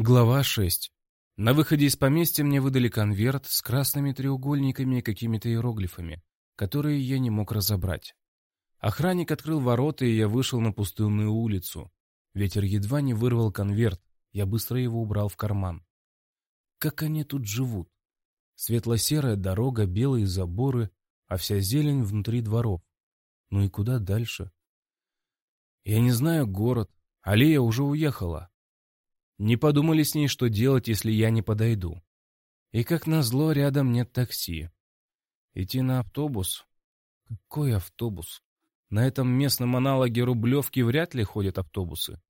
Глава 6. На выходе из поместья мне выдали конверт с красными треугольниками и какими-то иероглифами, которые я не мог разобрать. Охранник открыл ворота, и я вышел на пустынную улицу. Ветер едва не вырвал конверт, я быстро его убрал в карман. Как они тут живут? Светло-серая дорога, белые заборы, а вся зелень внутри дворов. Ну и куда дальше? Я не знаю город, Алия уже уехала, не подумали с ней, что делать, если я не подойду. И как назло, рядом нет такси. Идти на автобус? Какой автобус? На этом местном аналоге Рублевки вряд ли ходят автобусы.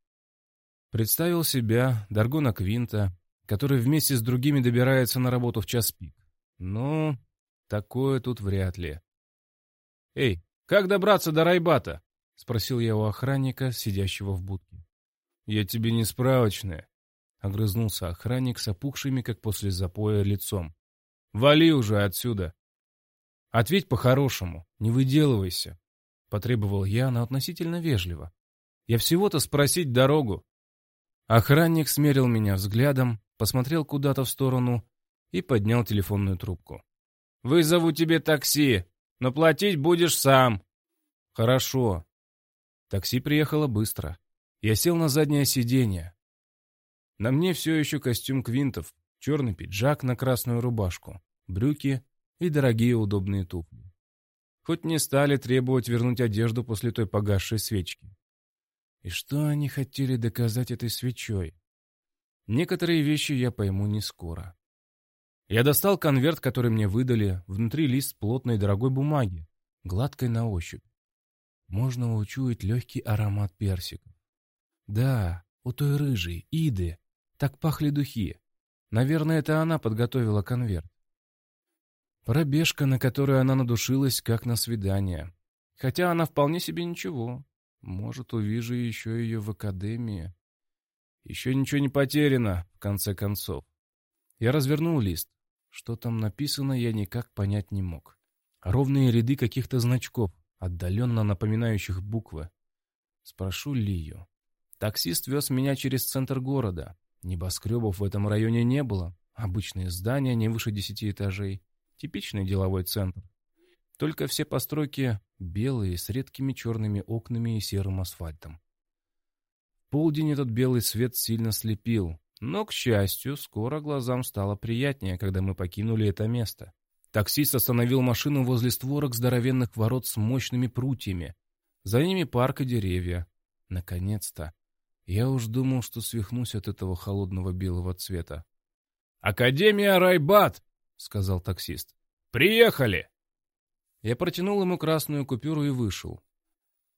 Представил себя, Даргона Квинта, который вместе с другими добирается на работу в час пик. Но такое тут вряд ли. «Эй, как добраться до Райбата?» — спросил я у охранника, сидящего в будке. «Я тебе не справочная. — огрызнулся охранник с опухшими, как после запоя, лицом. «Вали уже отсюда!» «Ответь по-хорошему, не выделывайся», — потребовал я, но относительно вежливо. «Я всего-то спросить дорогу». Охранник смерил меня взглядом, посмотрел куда-то в сторону и поднял телефонную трубку. «Вызову тебе такси, но платить будешь сам». «Хорошо». Такси приехало быстро. Я сел на заднее сиденье, на мне все еще костюм квинтов, черный пиджак на красную рубашку, брюки и дорогие удобные туфли. Хоть не стали требовать вернуть одежду после той погасшей свечки. И что они хотели доказать этой свечой? Некоторые вещи я пойму не скоро. Я достал конверт, который мне выдали, внутри лист плотной дорогой бумаги, гладкой на ощупь. Можно учуять легкий аромат персиков. Да, у той рыжей, Иды, так пахли духи. Наверное, это она подготовила конверт. Пробежка, на которую она надушилась, как на свидание. Хотя она вполне себе ничего. Может, увижу еще ее в академии. Еще ничего не потеряно, в конце концов. Я развернул лист. Что там написано, я никак понять не мог. Ровные ряды каких-то значков, отдаленно напоминающих буквы. Спрошу Лию. Таксист вез меня через центр города. Небоскребов в этом районе не было. Обычные здания не выше десяти этажей. Типичный деловой центр. Только все постройки белые, с редкими черными окнами и серым асфальтом. В полдень этот белый свет сильно слепил, но, к счастью, скоро глазам стало приятнее, когда мы покинули это место. Таксист остановил машину возле створок здоровенных ворот с мощными прутьями. За ними парк и деревья. Наконец-то. Я уж думал, что свихнусь от этого холодного белого цвета. «Академия Райбат!» — сказал таксист. «Приехали!» Я протянул ему красную купюру и вышел.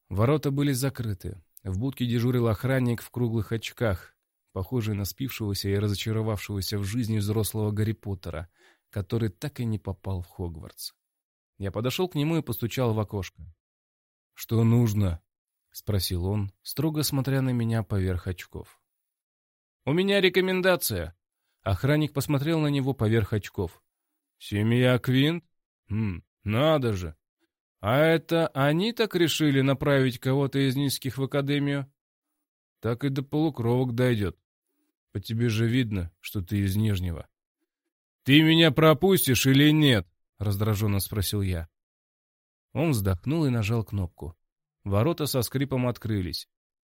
Ворота были закрыты. В будке дежурил охранник в круглых очках, похожий на спившегося и разочаровавшегося в жизни взрослого Гарри Поттера, который так и не попал в Хогвартс. Я подошел к нему и постучал в окошко. «Что нужно?» — спросил он, строго смотря на меня поверх очков. «У меня рекомендация». Охранник посмотрел на него поверх очков. «Семья Квинт? Хм, надо же. А это они так решили направить кого-то из низких в академию? Так и до полукровок дойдет. По тебе же видно, что ты из Нижнего». «Ты меня пропустишь или нет?» — раздраженно спросил я. Он вздохнул и нажал кнопку. Ворота со скрипом открылись.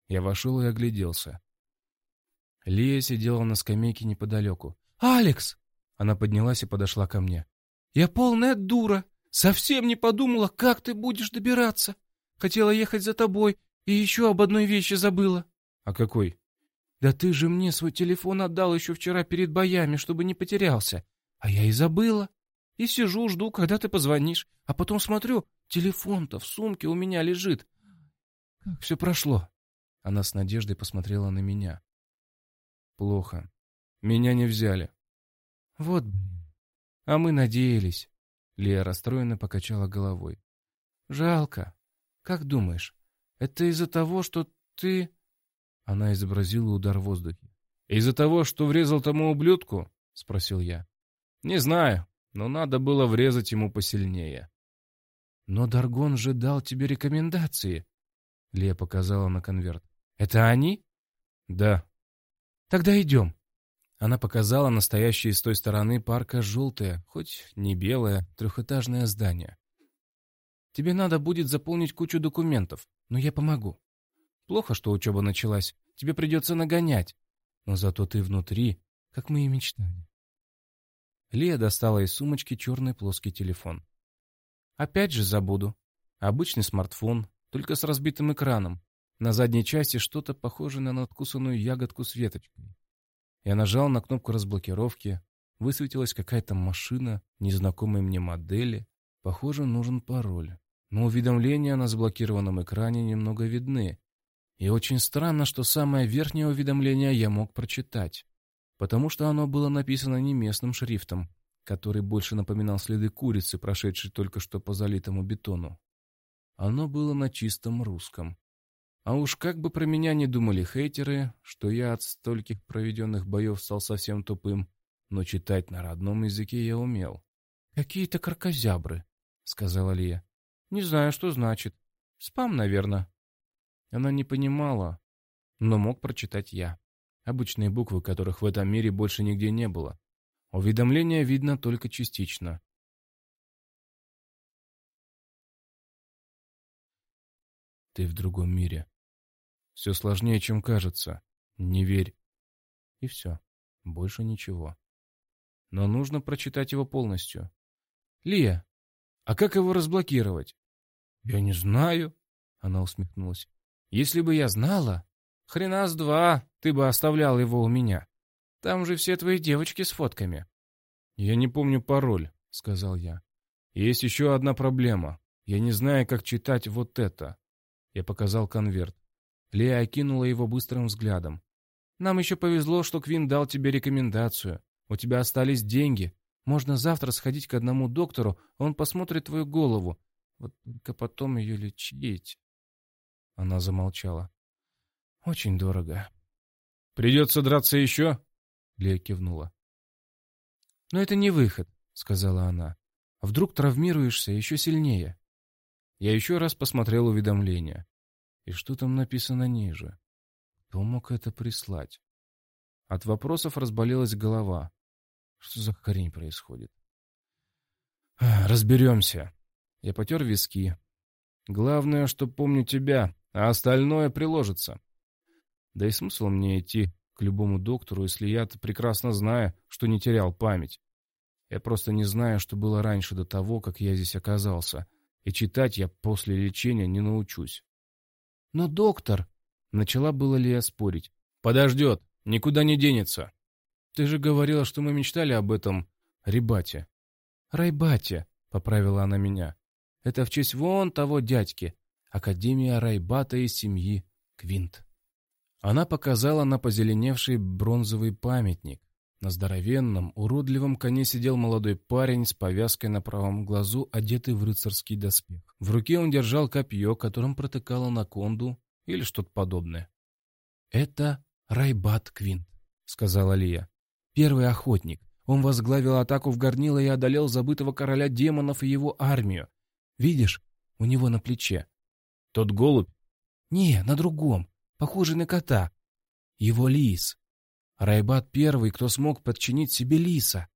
Я вошел и огляделся. Лия сидела на скамейке неподалеку. «Алекс!» Она поднялась и подошла ко мне. «Я полная дура! Совсем не подумала, как ты будешь добираться! Хотела ехать за тобой и еще об одной вещи забыла». «А какой?» «Да ты же мне свой телефон отдал еще вчера перед боями, чтобы не потерялся. А я и забыла. И сижу, жду, когда ты позвонишь. А потом смотрю, телефон-то в сумке у меня лежит. «Как все прошло?» Она с надеждой посмотрела на меня. «Плохо. Меня не взяли». «Вот блин. А мы надеялись». Лия расстроенно покачала головой. «Жалко. Как думаешь, это из-за того, что ты...» Она изобразила удар в воздухе. «Из-за того, что врезал тому ублюдку?» — спросил я. «Не знаю, но надо было врезать ему посильнее». «Но Даргон же дал тебе рекомендации», Лия показала на конверт. «Это они?» «Да». «Тогда идем». Она показала настоящее с той стороны парка желтое, хоть не белое, трехэтажное здание. «Тебе надо будет заполнить кучу документов, но я помогу. Плохо, что учеба началась, тебе придется нагонять, но зато ты внутри, как мы и мечтали». Лия достала из сумочки черный плоский телефон. «Опять же забуду. Обычный смартфон, только с разбитым экраном. На задней части что-то похожее на надкусанную ягодку с веточкой. Я нажал на кнопку разблокировки. Высветилась какая-то машина незнакомой мне модели. Похоже, нужен пароль. Но уведомления на заблокированном экране немного видны. И очень странно, что самое верхнее уведомление я мог прочитать. Потому что оно было написано не местным шрифтом, который больше напоминал следы курицы, прошедшей только что по залитому бетону. Оно было на чистом русском. А уж как бы про меня не думали хейтеры, что я от стольких проведенных боев стал совсем тупым, но читать на родном языке я умел. «Какие-то кракозябры», — сказала Лия. «Не знаю, что значит. Спам, наверное». Она не понимала, но мог прочитать я. Обычные буквы, которых в этом мире больше нигде не было. Уведомление видно только частично. Ты в другом мире. Все сложнее, чем кажется. Не верь. И все. Больше ничего. Но нужно прочитать его полностью. Лия, а как его разблокировать? Я не знаю. Она усмехнулась. Если бы я знала, хрена с два, ты бы оставлял его у меня. Там же все твои девочки с фотками. Я не помню пароль, сказал я. Есть еще одна проблема. Я не знаю, как читать вот это. Я показал конверт. Лея окинула его быстрым взглядом. «Нам еще повезло, что Квин дал тебе рекомендацию. У тебя остались деньги. Можно завтра сходить к одному доктору, он посмотрит твою голову. Вот только потом ее лечить». Она замолчала. «Очень дорого». «Придется драться еще?» Лея кивнула. «Но это не выход», — сказала она. «Вдруг травмируешься еще сильнее». Я еще раз посмотрел уведомление. И что там написано ниже? Кто мог это прислать? От вопросов разболелась голова. Что за хрень происходит? Разберемся. Я потер виски. Главное, что помню тебя, а остальное приложится. Да и смысл мне идти к любому доктору, если я-то прекрасно знаю, что не терял память. Я просто не знаю, что было раньше до того, как я здесь оказался и читать я после лечения не научусь. «Но доктор...» — начала было Лия спорить. «Подождет, никуда не денется. Ты же говорила, что мы мечтали об этом Рибате». «Райбате», — поправила она меня. «Это в честь вон того дядьки. Академия Райбата из семьи Квинт». Она показала на позеленевший бронзовый памятник, на здоровенном, уродливом коне сидел молодой парень с повязкой на правом глазу, одетый в рыцарский доспех. В руке он держал копье, которым протыкал анаконду или что-то подобное. «Это Райбат Квинт», — сказала Лия. «Первый охотник. Он возглавил атаку в горнило и одолел забытого короля демонов и его армию. Видишь, у него на плече». «Тот голубь?» «Не, на другом, похожий на кота. Его лис. Райбат первый, кто смог подчинить себе лиса.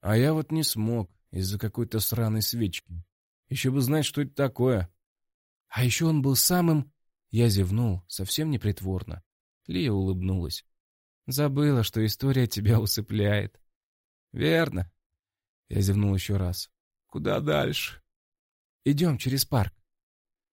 А я вот не смог из-за какой-то сраной свечки. Еще бы знать, что это такое. А еще он был самым... Я зевнул, совсем непритворно. Лия улыбнулась. Забыла, что история тебя усыпляет. Верно. Я зевнул еще раз. Куда дальше? Идем через парк.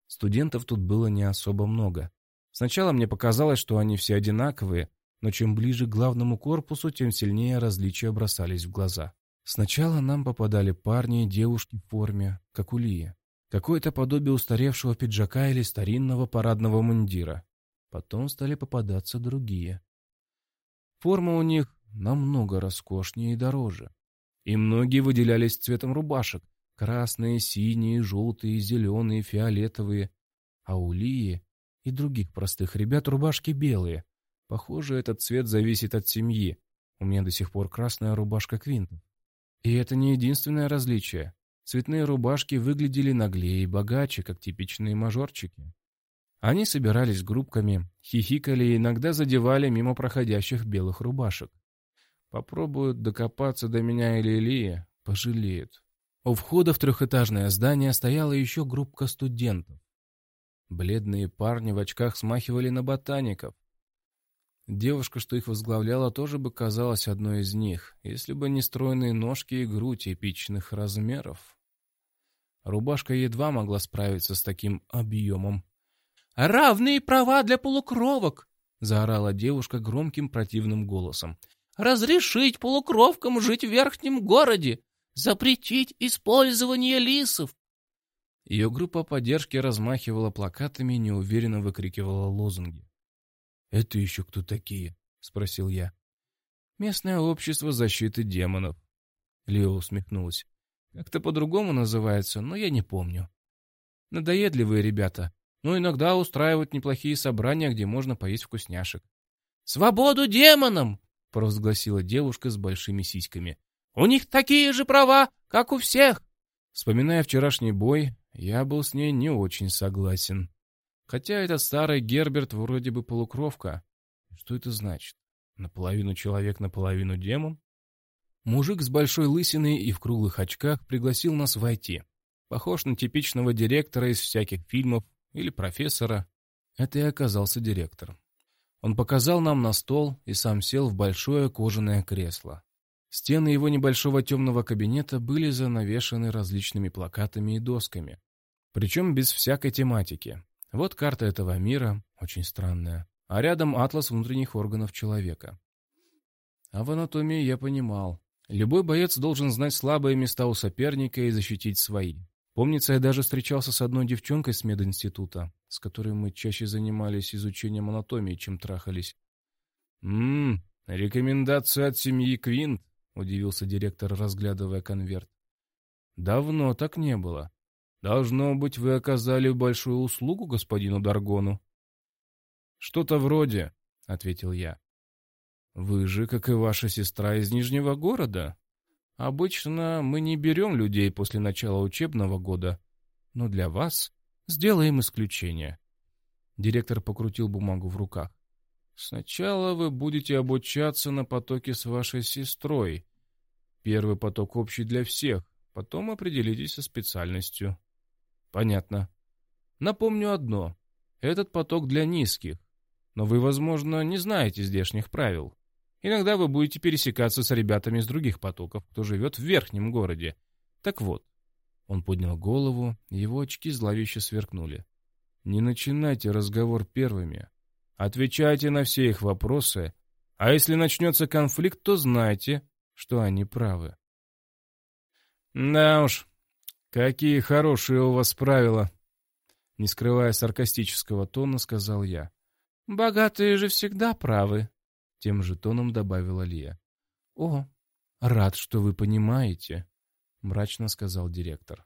Студентов тут было не особо много. Сначала мне показалось, что они все одинаковые, но чем ближе к главному корпусу, тем сильнее различия бросались в глаза. Сначала нам попадали парни и девушки в форме, как у Лии. Какое-то подобие устаревшего пиджака или старинного парадного мундира. Потом стали попадаться другие. Форма у них намного роскошнее и дороже. И многие выделялись цветом рубашек. Красные, синие, желтые, зеленые, фиолетовые. А у Лии и других простых ребят рубашки белые, Похоже, этот цвет зависит от семьи. У меня до сих пор красная рубашка Квинтов. И это не единственное различие. Цветные рубашки выглядели наглее и богаче, как типичные мажорчики. Они собирались группками, хихикали и иногда задевали мимо проходящих белых рубашек. Попробуют докопаться до меня или Ильи, пожалеют. У входа в трехэтажное здание стояла еще группка студентов. Бледные парни в очках смахивали на ботаников. Девушка, что их возглавляла, тоже бы казалась одной из них, если бы не стройные ножки и грудь эпичных размеров. Рубашка едва могла справиться с таким объемом. «Равные права для полукровок!» — заорала девушка громким противным голосом. «Разрешить полукровкам жить в верхнем городе! Запретить использование лисов!» Ее группа поддержки размахивала плакатами и неуверенно выкрикивала лозунги. «Это еще кто такие?» — спросил я. «Местное общество защиты демонов». Лео усмехнулась. «Как-то по-другому называется, но я не помню. Надоедливые ребята, но иногда устраивают неплохие собрания, где можно поесть вкусняшек». «Свободу демонам!» — провозгласила девушка с большими сиськами. «У них такие же права, как у всех!» Вспоминая вчерашний бой, я был с ней не очень согласен. Хотя этот старый Герберт вроде бы полукровка. Что это значит? Наполовину человек, наполовину демон? Мужик с большой лысиной и в круглых очках пригласил нас войти. Похож на типичного директора из всяких фильмов или профессора. Это и оказался директор. Он показал нам на стол и сам сел в большое кожаное кресло. Стены его небольшого темного кабинета были занавешены различными плакатами и досками. Причем без всякой тематики. Вот карта этого мира, очень странная, а рядом атлас внутренних органов человека. А в анатомии я понимал. Любой боец должен знать слабые места у соперника и защитить свои. Помнится, я даже встречался с одной девчонкой с мединститута, с которой мы чаще занимались изучением анатомии, чем трахались. «Ммм, рекомендация от семьи Квинт», — удивился директор, разглядывая конверт. «Давно так не было. Должно быть, вы оказали большую услугу господину Даргону. Что-то вроде, ответил я. Вы же, как и ваша сестра, из Нижнего города. Обычно мы не берем людей после начала учебного года, но для вас сделаем исключение. Директор покрутил бумагу в руках. Сначала вы будете обучаться на потоке с вашей сестрой. Первый поток общий для всех, потом определитесь со специальностью. Понятно. Напомню одно. Этот поток для низких. Но вы, возможно, не знаете здешних правил. Иногда вы будете пересекаться с ребятами из других потоков, кто живет в верхнем городе. Так вот. Он поднял голову, его очки зловеще сверкнули. Не начинайте разговор первыми. Отвечайте на все их вопросы, а если начнется конфликт, то знайте, что они правы. Да уж, «Какие хорошие у вас правила!» Не скрывая саркастического тона, сказал я. «Богатые же всегда правы», — тем же тоном добавила Лия. «О, рад, что вы понимаете», — мрачно сказал директор.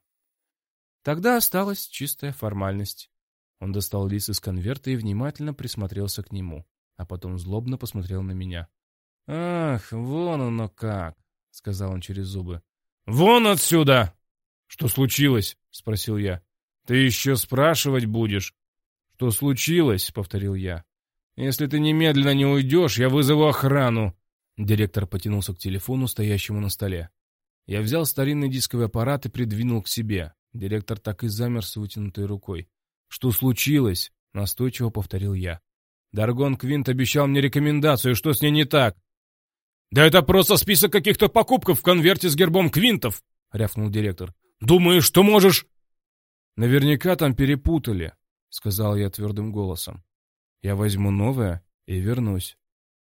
Тогда осталась чистая формальность. Он достал лист из конверта и внимательно присмотрелся к нему, а потом злобно посмотрел на меня. «Ах, вон оно как!» — сказал он через зубы. «Вон отсюда!» «Что случилось?» — спросил я. «Ты еще спрашивать будешь?» «Что случилось?» — повторил я. «Если ты немедленно не уйдешь, я вызову охрану!» Директор потянулся к телефону, стоящему на столе. Я взял старинный дисковый аппарат и придвинул к себе. Директор так и замер с вытянутой рукой. «Что случилось?» — настойчиво повторил я. «Даргон Квинт обещал мне рекомендацию. Что с ней не так?» «Да это просто список каких-то покупков в конверте с гербом Квинтов!» — рявкнул директор. Думаешь, что можешь...» «Наверняка там перепутали», — сказал я твердым голосом. «Я возьму новое и вернусь.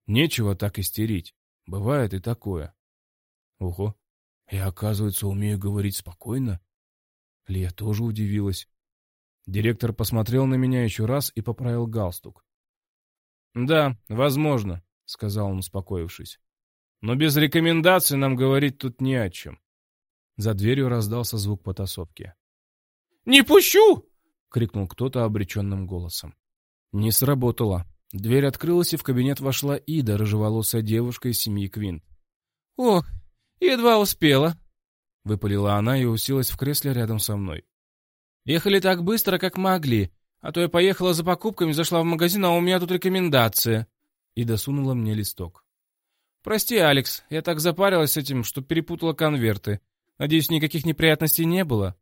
Нечего так истерить. Бывает и такое». «Ого, я, оказывается, умею говорить спокойно?» Лия тоже удивилась. Директор посмотрел на меня еще раз и поправил галстук. «Да, возможно», — сказал он, успокоившись. «Но без рекомендаций нам говорить тут не о чем. За дверью раздался звук потасовки. «Не пущу!» — крикнул кто-то обреченным голосом. Не сработало. Дверь открылась, и в кабинет вошла Ида, рыжеволосая девушка из семьи Квин. «Ох, едва успела!» — выпалила она и уселась в кресле рядом со мной. «Ехали так быстро, как могли, а то я поехала за покупками, зашла в магазин, а у меня тут рекомендация». Ида сунула мне листок. «Прости, Алекс, я так запарилась с этим, что перепутала конверты. Надеюсь, никаких неприятностей не было?»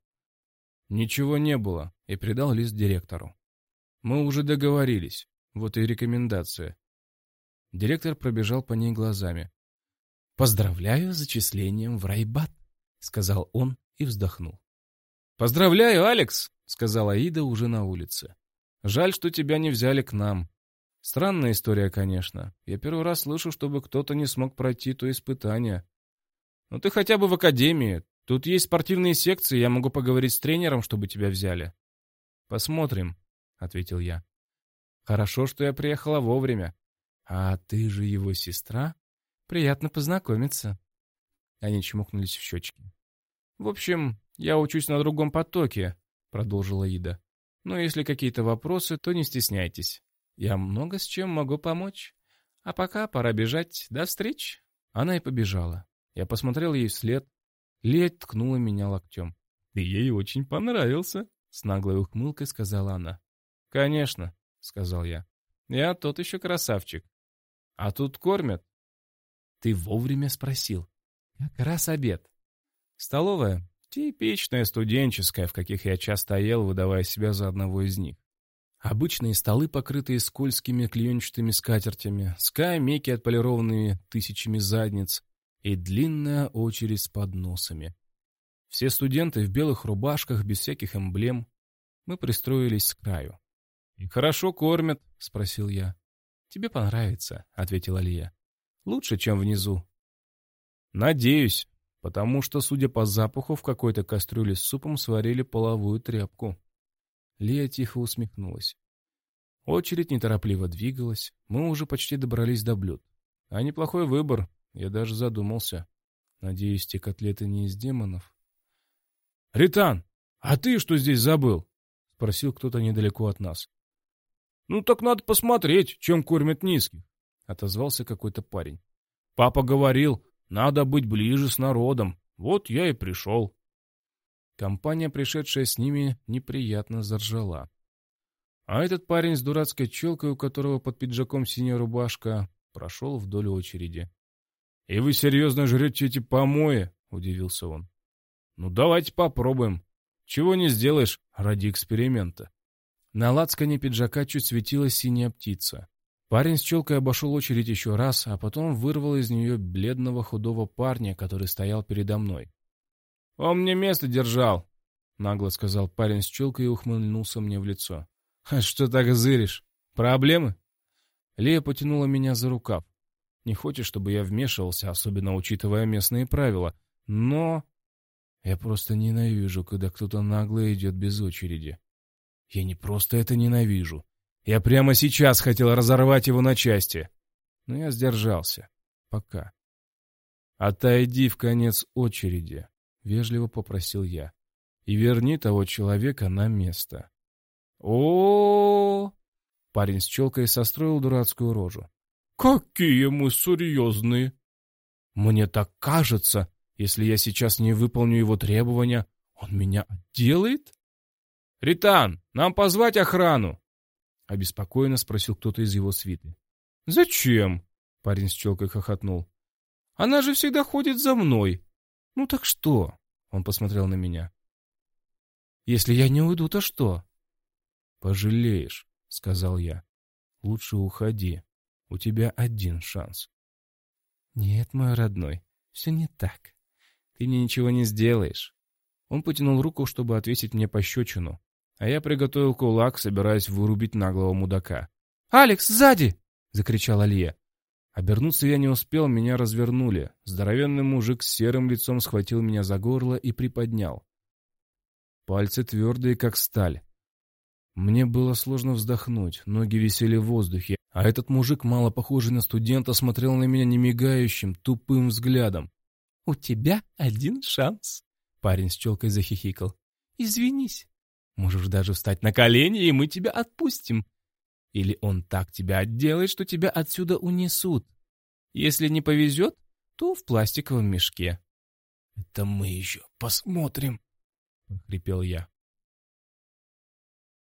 «Ничего не было», и передал лист директору. «Мы уже договорились. Вот и рекомендация». Директор пробежал по ней глазами. «Поздравляю с зачислением в райбат», — сказал он и вздохнул. «Поздравляю, Алекс!» — сказала Аида уже на улице. «Жаль, что тебя не взяли к нам. Странная история, конечно. Я первый раз слышу, чтобы кто-то не смог пройти то испытание. Но ты хотя бы в академии. Тут есть спортивные секции, я могу поговорить с тренером, чтобы тебя взяли. Посмотрим, ответил я. Хорошо, что я приехала вовремя. А ты же его сестра? Приятно познакомиться. Они чмокнулись в щечки. В общем, я учусь на другом потоке, продолжила Ида. Но если какие-то вопросы, то не стесняйтесь. Я много с чем могу помочь. А пока пора бежать. До встречи. Она и побежала. Я посмотрел ей вслед. Лея ткнула меня локтем. «Ты ей очень понравился», — с наглой ухмылкой сказала она. «Конечно», — сказал я. «Я тот еще красавчик. А тут кормят». «Ты вовремя спросил. Как раз обед». «Столовая. Типичная студенческая, в каких я часто ел, выдавая себя за одного из них. Обычные столы, покрытые скользкими клеенчатыми скатертями, скамейки, отполированные тысячами задниц, и длинная очередь с подносами. Все студенты в белых рубашках, без всяких эмблем. Мы пристроились к краю. «И хорошо кормят?» — спросил я. «Тебе понравится», — ответила Лия. «Лучше, чем внизу». «Надеюсь, потому что, судя по запаху, в какой-то кастрюле с супом сварили половую тряпку». Лия тихо усмехнулась. Очередь неторопливо двигалась, мы уже почти добрались до блюд. А неплохой выбор, я даже задумался. Надеюсь, те котлеты не из демонов. — Ритан, а ты что здесь забыл? — спросил кто-то недалеко от нас. — Ну так надо посмотреть, чем кормят низких, — отозвался какой-то парень. — Папа говорил, надо быть ближе с народом. Вот я и пришел. Компания, пришедшая с ними, неприятно заржала. А этот парень с дурацкой челкой, у которого под пиджаком синяя рубашка, прошел вдоль очереди. — И вы серьезно жрете эти помои? — удивился он. — Ну, давайте попробуем. Чего не сделаешь ради эксперимента. На лацкане пиджака чуть светилась синяя птица. Парень с челкой обошел очередь еще раз, а потом вырвал из нее бледного худого парня, который стоял передо мной. «Он мне место держал», — нагло сказал парень с челкой и ухмыльнулся мне в лицо. «А что так зыришь? Проблемы?» Лея потянула меня за рукав. Не хочет, чтобы я вмешивался, особенно учитывая местные правила. Но... Я просто ненавижу, когда кто-то нагло идет без очереди. Я не просто это ненавижу. Я прямо сейчас хотел разорвать его на части. Но я сдержался. Пока. Отойди в конец очереди. — вежливо попросил я. «И верни того человека на место». О, Парень с челкой состроил дурацкую рожу. «Какие мы серьезные!» «Мне так кажется, если я сейчас не выполню его требования, он меня отделает?» «Ритан, нам позвать охрану?» Обеспокоенно спросил кто-то из его свиты. «Зачем?» — парень с челкой хохотнул. «Она же всегда ходит за мной. «Ну так что?» — он посмотрел на меня. «Если я не уйду, то что?» «Пожалеешь», — сказал я. «Лучше уходи. У тебя один шанс». «Нет, мой родной, все не так. Ты мне ничего не сделаешь». Он потянул руку, чтобы отвесить мне пощечину, а я приготовил кулак, собираясь вырубить наглого мудака. «Алекс, сзади!» — закричал Алия. Обернуться я не успел, меня развернули. Здоровенный мужик с серым лицом схватил меня за горло и приподнял. Пальцы твердые, как сталь. Мне было сложно вздохнуть, ноги висели в воздухе, а этот мужик, мало похожий на студента, смотрел на меня немигающим, тупым взглядом. «У тебя один шанс», — парень с челкой захихикал. «Извинись. Можешь даже встать на колени, и мы тебя отпустим. Или он так тебя отделает, что тебя отсюда унесут. Если не повезет, то в пластиковом мешке. — Это мы еще посмотрим, — прохрипел я.